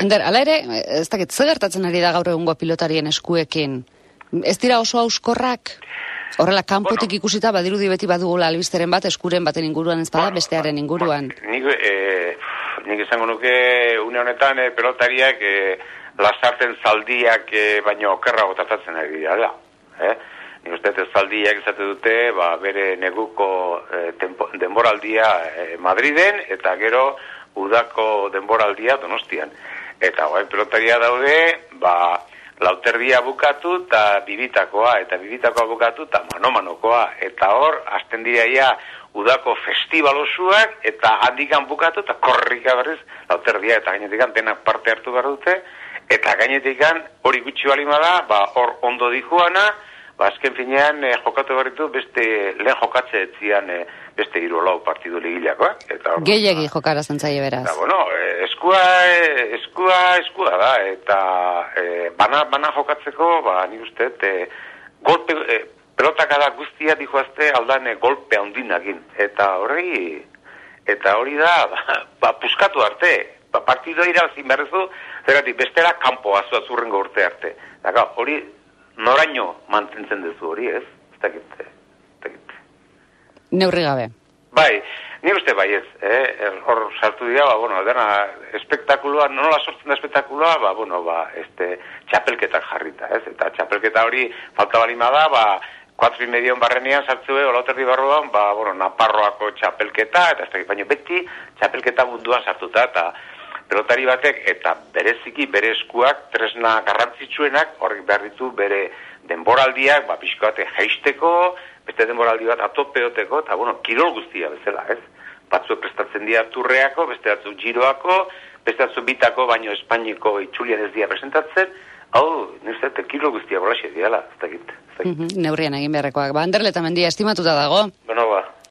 Ender, ala ere, ez dakit, ze gertatzen ari da gaur egungo pilotarien eskuekin? Ez dira oso auskorrak? Horrela, kanpotik ikusita, badirudi beti badugula albisteren bat, eskuren baten inguruan ez bada, bestearen inguruan. Nik, e, nik izango nuke, une honetan, e, pelotariak, e, lasarten zaldiak, e, baino okerrago tratatzen ari dira, eh? Nik uste, zaldiak izate dute, ba, bere neguko e, tempo, denboraldia e, Madriden, eta gero udako denboraldia donostian. Eta guai pelotaria daude, ba, lauterdia bukatu eta bibitakoa, eta bibitakoa bukatu eta manomanokoa. Eta hor, azten diraia udako festivalosuak, eta handikan bukatu eta korrika berriz lauterdia, eta gainetikan denak parte hartu behar dute, eta gainetikan hori gutxi balima da, ba, hor ondo dihuana, ba, azken finean eh, jokatu berritu beste lehen jokatze etzian eh, beste hiru lau partidu ligilakoa. Eta, Gehiagi ba, jokara zentzaile beraz. Eta, bueno, eh, eskua, eh, eskua, eskua da, eta eh, bana, bana jokatzeko, ba, ni uste, eh, golpe, eh, pelotak da guztia dihoazte aldan golpe handinagin. Eta hori, eta hori da, ba, ba puskatu arte, ba, partidu irabazin berrezu, zeratik, bestera kanpoa zuazurrengo urte arte. Daga, hori, noraino mantentzen duzu hori, ez? Ez dakit, ez dakit. Neurri gabe. Bai, ni uste bai ez, eh? hor sartu dira, ba, bueno, dena, espektakuloa, nola sortzen da espektakuloa, ba, bueno, ba, este, txapelketak jarrita, ez? Eta txapelketa hori, falta balima da, ba, 4 medion barrenean sartzu e, olauterdi barruan, ba, bueno, Naparroako txapelketa, eta ez baina beti txapelketa munduan sartuta, eta pelotari batek, eta bereziki bere eskuak, tresna garrantzitsuenak, horrek behar ditu bere denboraldiak, ba, pixkoate jaisteko, beste denboraldi bat atopeoteko, eta, bueno, kirol guztia bezala, ez? Batzuek prestatzen dira turreako, beste batzu giroako, beste batzu bitako, baino Espainiko itxulian ez dira presentatzen, hau, nire kirol guztia bolaxe diala, ez dakit. Mm -hmm, neurrian egin beharrekoak. Ba, Anderle eta mendia estimatuta dago.